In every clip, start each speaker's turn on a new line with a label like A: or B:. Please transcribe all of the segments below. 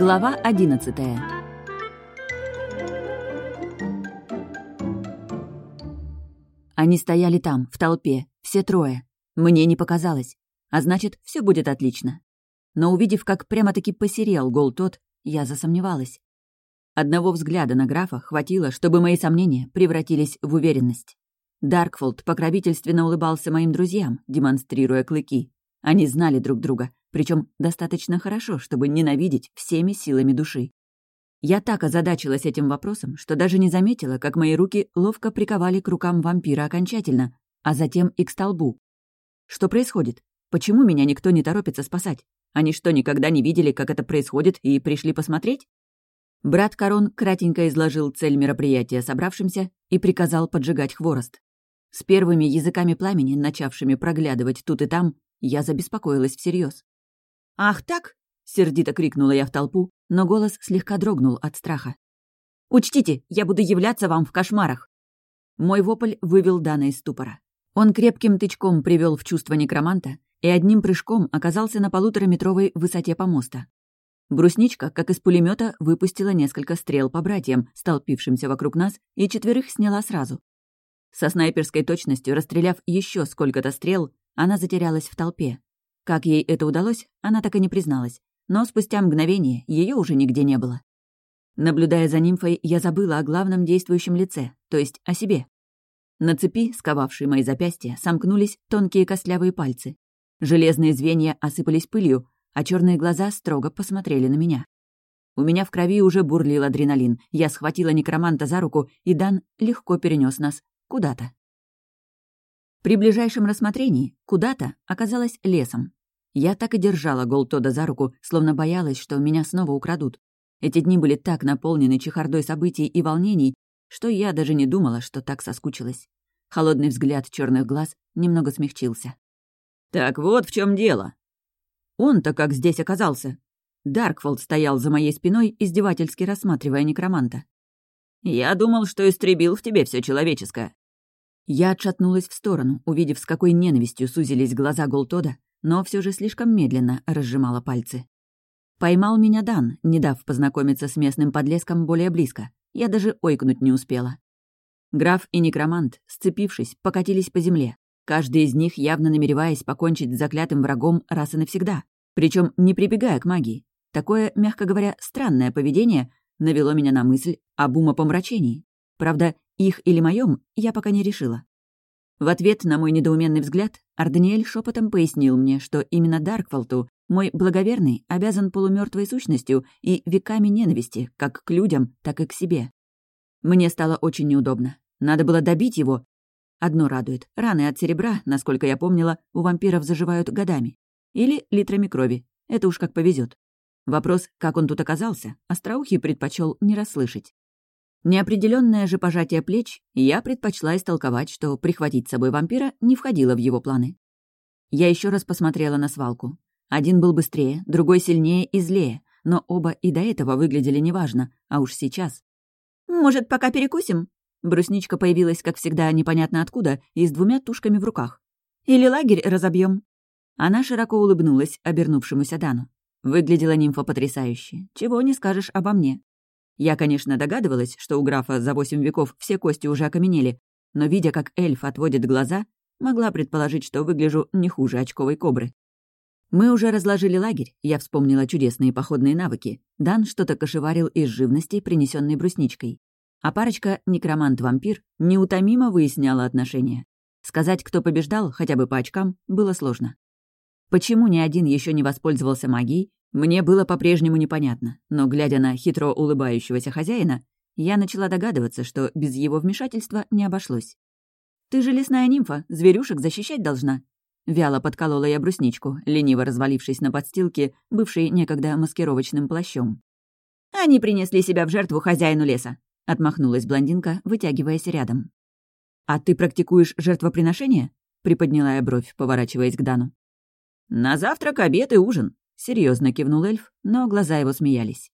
A: Глава одиннадцатая. Они стояли там, в толпе, все трое. Мне не показалось. А значит, все будет отлично. Но увидев, как прямо-таки посерел гол тот, я засомневалась. Одного взгляда на графа хватило, чтобы мои сомнения превратились в уверенность. Даркфолд покровительственно улыбался моим друзьям, демонстрируя клыки. Они знали друг друга, причем достаточно хорошо, чтобы ненавидеть всеми силами души. Я так озадачилась этим вопросом, что даже не заметила, как мои руки ловко приковали к рукам вампира окончательно, а затем и к столбу. Что происходит? Почему меня никто не торопится спасать? Они что, никогда не видели, как это происходит, и пришли посмотреть? Брат Корон кратенько изложил цель мероприятия собравшимся и приказал поджигать хворост. С первыми языками пламени, начавшими проглядывать тут и там, я забеспокоилась всерьез. «Ах так?» — сердито крикнула я в толпу, но голос слегка дрогнул от страха. «Учтите, я буду являться вам в кошмарах!» Мой вопль вывел Дана из ступора. Он крепким тычком привел в чувство некроманта и одним прыжком оказался на полутораметровой высоте помоста. Брусничка, как из пулемета, выпустила несколько стрел по братьям, столпившимся вокруг нас, и четверых сняла сразу. Со снайперской точностью, расстреляв еще сколько-то стрел, она затерялась в толпе. Как ей это удалось, она так и не призналась, но спустя мгновение ее уже нигде не было. Наблюдая за нимфой, я забыла о главном действующем лице, то есть о себе. На цепи, сковавшей мои запястья, сомкнулись тонкие костлявые пальцы. Железные звенья осыпались пылью, а черные глаза строго посмотрели на меня. У меня в крови уже бурлил адреналин. Я схватила некроманта за руку, и Дан легко перенес нас куда-то. При ближайшем рассмотрении куда-то оказалось лесом. Я так и держала Голтода за руку, словно боялась, что меня снова украдут. Эти дни были так наполнены чехардой событий и волнений, что я даже не думала, что так соскучилась. Холодный взгляд черных глаз немного смягчился. «Так вот в чем дело!» Он-то как здесь оказался? Даркфолд стоял за моей спиной, издевательски рассматривая некроманта. «Я думал, что истребил в тебе все человеческое». Я отшатнулась в сторону, увидев, с какой ненавистью сузились глаза Голтода, но все же слишком медленно разжимала пальцы. Поймал меня Дан, не дав познакомиться с местным подлеском более близко. Я даже ойкнуть не успела. Граф и некромант, сцепившись, покатились по земле. Каждый из них явно намереваясь покончить с заклятым врагом раз и навсегда. Причем не прибегая к магии. Такое, мягко говоря, странное поведение навело меня на мысль об умопомрачении. Правда, их или моем я пока не решила. В ответ на мой недоуменный взгляд Арданиэль шепотом пояснил мне, что именно Даркфолту, мой благоверный, обязан полумертвой сущностью и веками ненависти, как к людям, так и к себе. Мне стало очень неудобно. Надо было добить его. Одно радует. Раны от серебра, насколько я помнила, у вампиров заживают годами. Или литрами крови. Это уж как повезет. Вопрос, как он тут оказался, Остроухий предпочел не расслышать. Неопределенное же пожатие плеч я предпочла истолковать, что прихватить с собой вампира не входило в его планы. Я еще раз посмотрела на свалку. Один был быстрее, другой сильнее и злее, но оба и до этого выглядели неважно, а уж сейчас. «Может, пока перекусим?» Брусничка появилась, как всегда, непонятно откуда, и с двумя тушками в руках. «Или лагерь разобьем. Она широко улыбнулась обернувшемуся Дану. Выглядела нимфа потрясающе. Чего не скажешь обо мне. Я, конечно, догадывалась, что у графа за восемь веков все кости уже окаменели, но, видя, как эльф отводит глаза, могла предположить, что выгляжу не хуже очковой кобры. Мы уже разложили лагерь, я вспомнила чудесные походные навыки. Дан что-то кошеварил из живности, принесенной брусничкой. А парочка некромант-вампир неутомимо выясняла отношения. Сказать, кто побеждал, хотя бы по очкам, было сложно. Почему ни один еще не воспользовался магией, мне было по-прежнему непонятно, но, глядя на хитро улыбающегося хозяина, я начала догадываться, что без его вмешательства не обошлось. «Ты же лесная нимфа, зверюшек защищать должна». Вяло подколола я брусничку, лениво развалившись на подстилке, бывшей некогда маскировочным плащом. «Они принесли себя в жертву хозяину леса», — отмахнулась блондинка, вытягиваясь рядом. «А ты практикуешь жертвоприношение?» — приподняла я бровь, поворачиваясь к Дану. «На завтрак, обед и ужин», Серьезно кивнул эльф, но глаза его смеялись.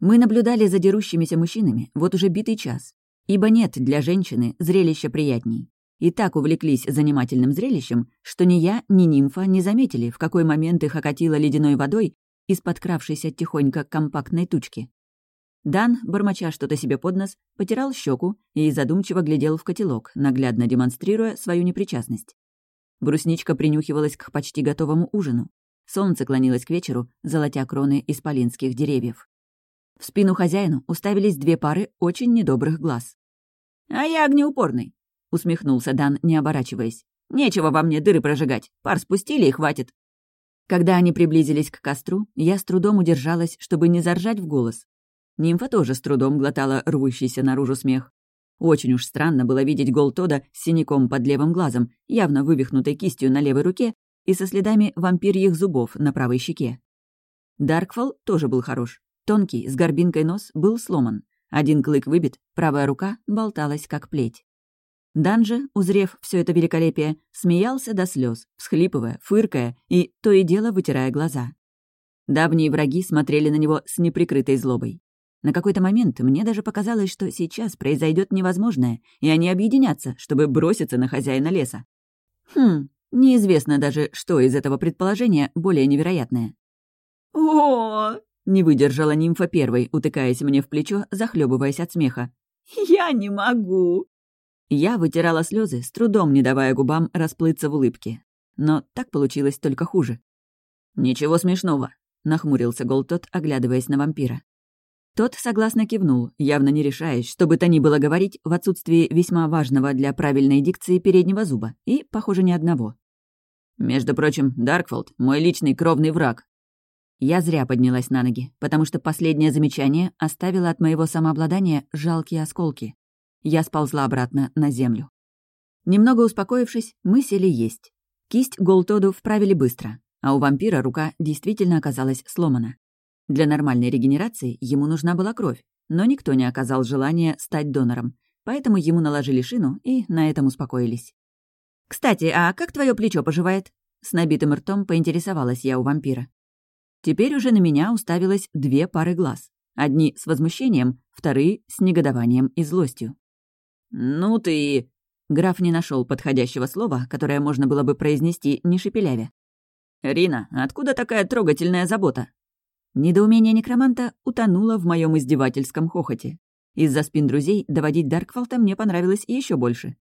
A: Мы наблюдали за дерущимися мужчинами вот уже битый час, ибо нет для женщины зрелища приятней. И так увлеклись занимательным зрелищем, что ни я, ни нимфа не заметили, в какой момент их окатило ледяной водой, из подкравшейся тихонько компактной тучки. Дан, бормоча что-то себе под нос, потирал щеку и задумчиво глядел в котелок, наглядно демонстрируя свою непричастность. Брусничка принюхивалась к почти готовому ужину. Солнце клонилось к вечеру, золотя кроны исполинских деревьев. В спину хозяину уставились две пары очень недобрых глаз. «А я огнеупорный», — усмехнулся Дан, не оборачиваясь. «Нечего во мне дыры прожигать. Пар спустили и хватит». Когда они приблизились к костру, я с трудом удержалась, чтобы не заржать в голос. Нимфа тоже с трудом глотала рвущийся наружу смех. Очень уж странно было видеть Голтода с синяком под левым глазом, явно вывихнутой кистью на левой руке и со следами вампирьих зубов на правой щеке. Даркфол тоже был хорош. Тонкий, с горбинкой нос, был сломан. Один клык выбит, правая рука болталась, как плеть. Данже, узрев все это великолепие, смеялся до слез, всхлипывая, фыркая и то и дело вытирая глаза. Давние враги смотрели на него с неприкрытой злобой. На какой-то момент мне даже показалось, что сейчас произойдет невозможное, и они объединятся, чтобы броситься на хозяина леса. Хм, неизвестно даже, что из этого предположения более невероятное.
B: о
A: не выдержала нимфа первой, утыкаясь мне в плечо, захлебываясь от смеха.
B: «Я не могу!»
A: Я вытирала слезы, с трудом не давая губам расплыться в улыбке. Но так получилось только хуже. «Ничего смешного», — нахмурился Голтот, оглядываясь на вампира. Тот согласно кивнул, явно не решаясь, что бы то ни было говорить в отсутствии весьма важного для правильной дикции переднего зуба, и, похоже, ни одного. «Между прочим, Даркфолд — мой личный кровный враг». Я зря поднялась на ноги, потому что последнее замечание оставило от моего самообладания жалкие осколки. Я сползла обратно на землю. Немного успокоившись, мы сели есть. Кисть Голтоду вправили быстро, а у вампира рука действительно оказалась сломана. Для нормальной регенерации ему нужна была кровь, но никто не оказал желания стать донором, поэтому ему наложили шину и на этом успокоились. «Кстати, а как твое плечо поживает?» С набитым ртом поинтересовалась я у вампира. Теперь уже на меня уставилось две пары глаз. Одни с возмущением, вторые с негодованием и злостью. «Ну ты...» Граф не нашел подходящего слова, которое можно было бы произнести, не шепелявя. «Рина, откуда такая трогательная забота?» Недоумение некроманта утонуло в моем издевательском хохоте. Из-за спин друзей доводить Даркфолта мне понравилось еще больше.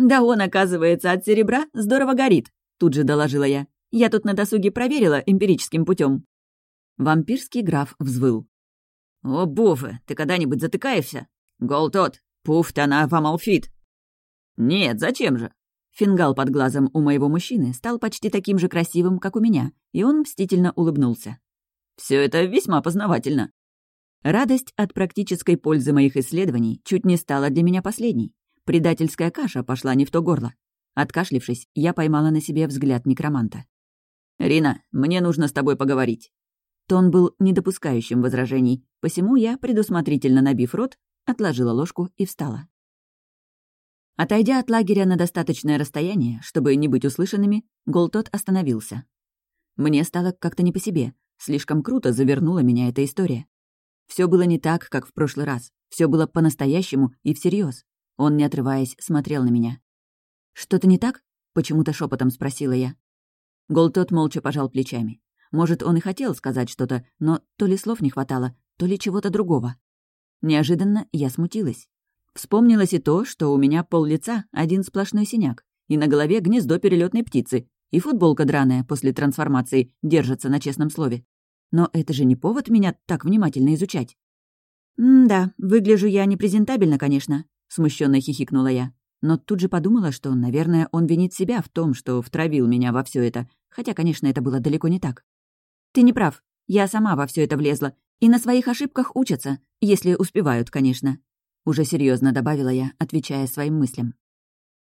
A: «Да он, оказывается, от серебра здорово горит», — тут же доложила я. «Я тут на досуге проверила эмпирическим путем. Вампирский граф взвыл. «О, Буфе, ты когда-нибудь затыкаешься? Гол тот, пуф-то она вам алфит!» «Нет, зачем же?» Фингал под глазом у моего мужчины стал почти таким же красивым, как у меня, и он мстительно улыбнулся. Все это весьма познавательно. Радость от практической пользы моих исследований чуть не стала для меня последней. Предательская каша пошла не в то горло. Откашлившись, я поймала на себе взгляд некроманта. «Рина, мне нужно с тобой поговорить». Тон был недопускающим возражений, посему я, предусмотрительно набив рот, отложила ложку и встала. Отойдя от лагеря на достаточное расстояние, чтобы не быть услышанными, Голтот остановился. Мне стало как-то не по себе, Слишком круто завернула меня эта история. Все было не так, как в прошлый раз. Все было по-настоящему и всерьез. Он, не отрываясь, смотрел на меня. «Что-то не так?» — почему-то шепотом спросила я. Голтот молча пожал плечами. Может, он и хотел сказать что-то, но то ли слов не хватало, то ли чего-то другого. Неожиданно я смутилась. Вспомнилось и то, что у меня пол лица один сплошной синяк, и на голове гнездо перелетной птицы, и футболка драная после трансформации держится на честном слове. Но это же не повод меня так внимательно изучать. «Да, выгляжу я непрезентабельно, конечно», — смущенно хихикнула я. Но тут же подумала, что, наверное, он винит себя в том, что втравил меня во все это, хотя, конечно, это было далеко не так. «Ты не прав. Я сама во все это влезла. И на своих ошибках учатся, если успевают, конечно», — уже серьезно добавила я, отвечая своим мыслям.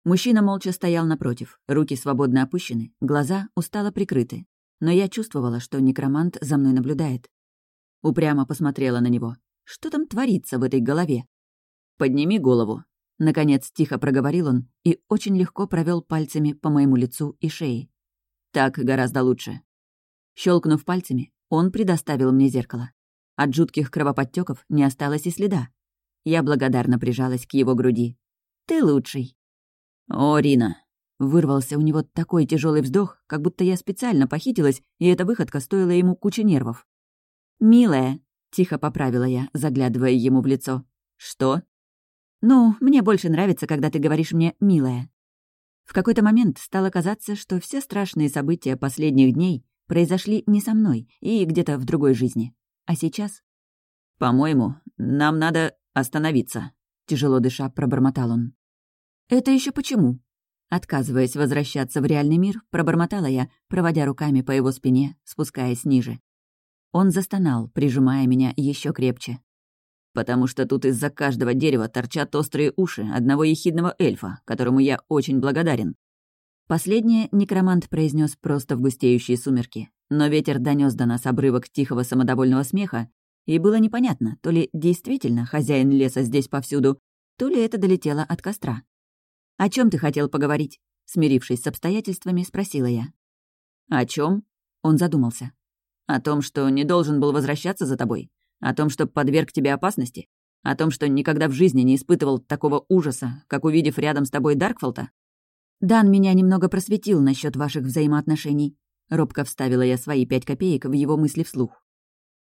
A: Мужчина молча стоял напротив, руки свободно опущены, глаза устало прикрыты. Но я чувствовала, что некромант за мной наблюдает. Упрямо посмотрела на него. Что там творится в этой голове? «Подними голову», — наконец тихо проговорил он и очень легко провел пальцами по моему лицу и шее. «Так гораздо лучше». Щелкнув пальцами, он предоставил мне зеркало. От жутких кровоподтеков не осталось и следа. Я благодарно прижалась к его груди. «Ты лучший». «О, Рина!» Вырвался у него такой тяжелый вздох, как будто я специально похитилась, и эта выходка стоила ему кучи нервов. «Милая», — тихо поправила я, заглядывая ему в лицо. «Что?» «Ну, мне больше нравится, когда ты говоришь мне «милая». В какой-то момент стало казаться, что все страшные события последних дней произошли не со мной и где-то в другой жизни. А сейчас? «По-моему, нам надо остановиться», — тяжело дыша пробормотал он. «Это еще почему?» Отказываясь возвращаться в реальный мир, пробормотала я, проводя руками по его спине, спускаясь ниже. Он застонал, прижимая меня еще крепче. «Потому что тут из-за каждого дерева торчат острые уши одного ехидного эльфа, которому я очень благодарен». Последнее некромант произнес просто в густеющие сумерки, но ветер донес до нас обрывок тихого самодовольного смеха, и было непонятно, то ли действительно хозяин леса здесь повсюду, то ли это долетело от костра. «О чем ты хотел поговорить?» Смирившись с обстоятельствами, спросила я. «О чем? Он задумался. «О том, что не должен был возвращаться за тобой? О том, что подверг тебе опасности? О том, что никогда в жизни не испытывал такого ужаса, как увидев рядом с тобой Даркфолта?» «Дан меня немного просветил насчет ваших взаимоотношений», — робко вставила я свои пять копеек в его мысли вслух.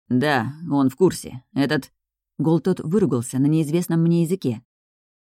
A: «Да, он в курсе. Этот...» Голтот выругался на неизвестном мне языке.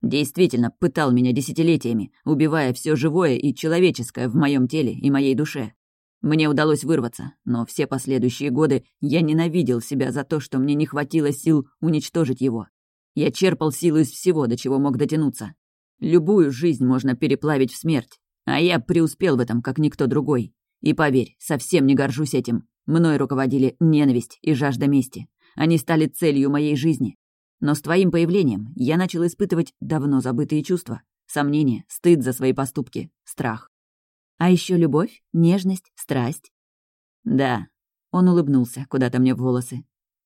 A: «Действительно пытал меня десятилетиями, убивая все живое и человеческое в моем теле и моей душе. Мне удалось вырваться, но все последующие годы я ненавидел себя за то, что мне не хватило сил уничтожить его. Я черпал силу из всего, до чего мог дотянуться. Любую жизнь можно переплавить в смерть, а я преуспел в этом, как никто другой. И поверь, совсем не горжусь этим. Мной руководили ненависть и жажда мести. Они стали целью моей жизни. Но с твоим появлением я начал испытывать давно забытые чувства. Сомнения, стыд за свои поступки, страх. А еще любовь, нежность, страсть. Да, он улыбнулся куда-то мне в волосы.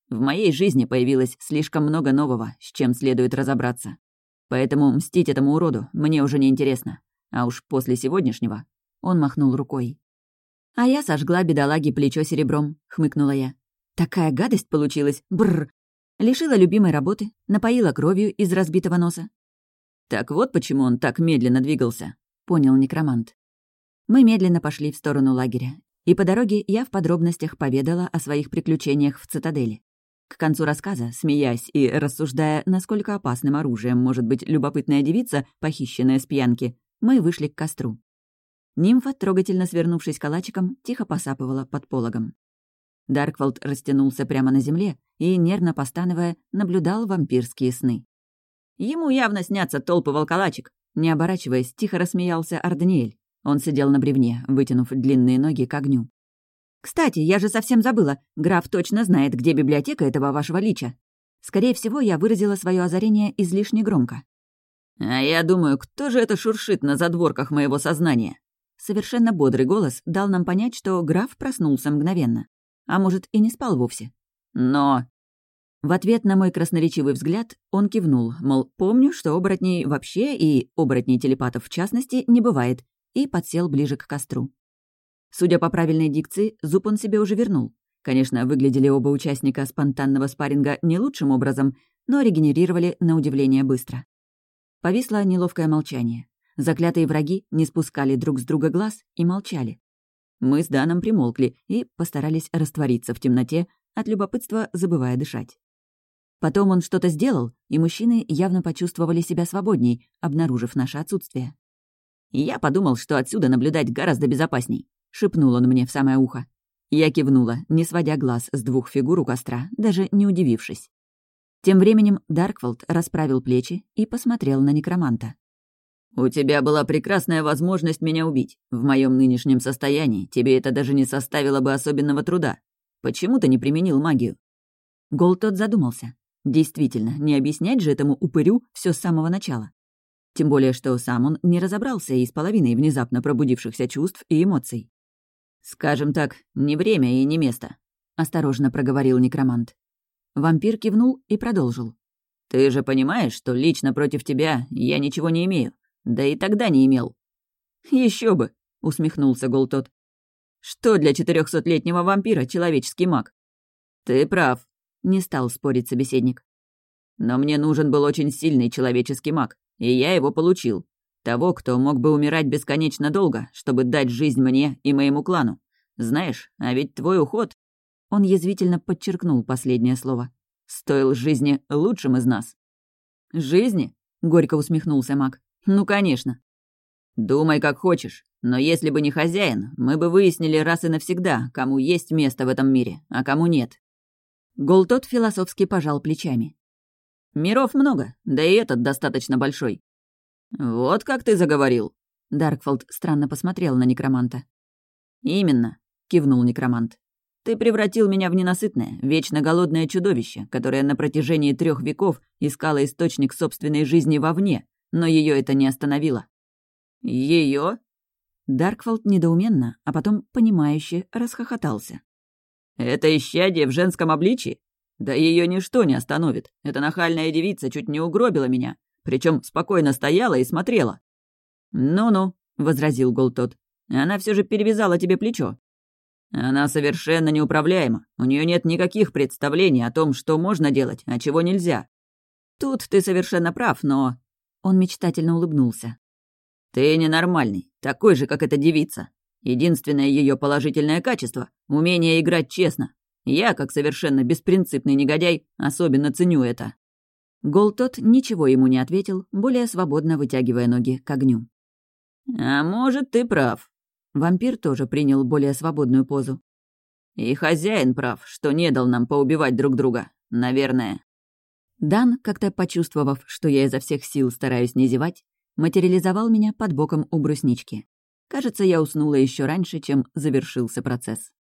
A: В моей жизни появилось слишком много нового, с чем следует разобраться. Поэтому мстить этому уроду мне уже не интересно. А уж после сегодняшнего он махнул рукой. «А я сожгла бедолаге плечо серебром», — хмыкнула я. «Такая гадость получилась, бррр. Лишила любимой работы, напоила кровью из разбитого носа». «Так вот почему он так медленно двигался», — понял некромант. Мы медленно пошли в сторону лагеря, и по дороге я в подробностях поведала о своих приключениях в цитадели. К концу рассказа, смеясь и рассуждая, насколько опасным оружием может быть любопытная девица, похищенная с пьянки, мы вышли к костру. Нимфа, трогательно свернувшись калачиком, тихо посапывала под пологом. Даркволд растянулся прямо на земле и, нервно постановая, наблюдал вампирские сны. «Ему явно снятся толпы волколачек!» Не оборачиваясь, тихо рассмеялся Ардниэль. Он сидел на бревне, вытянув длинные ноги к огню. «Кстати, я же совсем забыла. Граф точно знает, где библиотека этого вашего лича. Скорее всего, я выразила свое озарение излишне громко». «А я думаю, кто же это шуршит на задворках моего сознания?» Совершенно бодрый голос дал нам понять, что граф проснулся мгновенно. А может, и не спал вовсе. Но... В ответ на мой красноречивый взгляд он кивнул, мол, помню, что оборотней вообще и оборотней телепатов в частности не бывает, и подсел ближе к костру. Судя по правильной дикции, зуб он себе уже вернул. Конечно, выглядели оба участника спонтанного спарринга не лучшим образом, но регенерировали на удивление быстро. Повисло неловкое молчание. Заклятые враги не спускали друг с друга глаз и молчали. Мы с Даном примолкли и постарались раствориться в темноте, от любопытства забывая дышать. Потом он что-то сделал, и мужчины явно почувствовали себя свободней, обнаружив наше отсутствие. «Я подумал, что отсюда наблюдать гораздо безопасней», — шепнул он мне в самое ухо. Я кивнула, не сводя глаз с двух фигур у костра, даже не удивившись. Тем временем Даркволд расправил плечи и посмотрел на некроманта. «У тебя была прекрасная возможность меня убить. В моем нынешнем состоянии тебе это даже не составило бы особенного труда. Почему ты не применил магию?» Гол тот задумался. Действительно, не объяснять же этому упырю все с самого начала. Тем более, что сам он не разобрался и с половиной внезапно пробудившихся чувств и эмоций. «Скажем так, не время и не место», — осторожно проговорил некромант. Вампир кивнул и продолжил. «Ты же понимаешь, что лично против тебя я ничего не имею. Да и тогда не имел. Еще бы, усмехнулся Голтот. Что для четырехсотлетнего вампира человеческий маг? Ты прав, не стал спорить собеседник. Но мне нужен был очень сильный человеческий маг, и я его получил. Того, кто мог бы умирать бесконечно долго, чтобы дать жизнь мне и моему клану. Знаешь, а ведь твой уход...» Он язвительно подчеркнул последнее слово. «Стоил жизни лучшим из нас». «Жизни?» — горько усмехнулся маг. «Ну, конечно». «Думай, как хочешь, но если бы не хозяин, мы бы выяснили раз и навсегда, кому есть место в этом мире, а кому нет». Голтот философски пожал плечами. «Миров много, да и этот достаточно большой». «Вот как ты заговорил», — Даркфолд странно посмотрел на некроманта. «Именно», — кивнул некромант. «Ты превратил меня в ненасытное, вечно голодное чудовище, которое на протяжении трех веков искало источник собственной жизни вовне, но ее это не остановило». Ее? Даркфолд недоуменно, а потом понимающе расхохотался. «Это исчадие в женском обличии? Да ее ничто не остановит. Эта нахальная девица чуть не угробила меня, причем спокойно стояла и смотрела». «Ну-ну», — возразил Голтот, — «она все же перевязала тебе плечо». «Она совершенно неуправляема. У нее нет никаких представлений о том, что можно делать, а чего нельзя. Тут ты совершенно прав, но...» Он мечтательно улыбнулся. «Ты ненормальный, такой же, как эта девица. Единственное ее положительное качество — умение играть честно. Я, как совершенно беспринципный негодяй, особенно ценю это». Голтот ничего ему не ответил, более свободно вытягивая ноги к огню. «А может, ты прав». Вампир тоже принял более свободную позу. «И хозяин прав, что не дал нам поубивать друг друга. Наверное». Дан, как-то почувствовав, что я изо всех сил стараюсь не зевать, материализовал меня под боком у бруснички. Кажется, я уснула еще раньше, чем завершился процесс.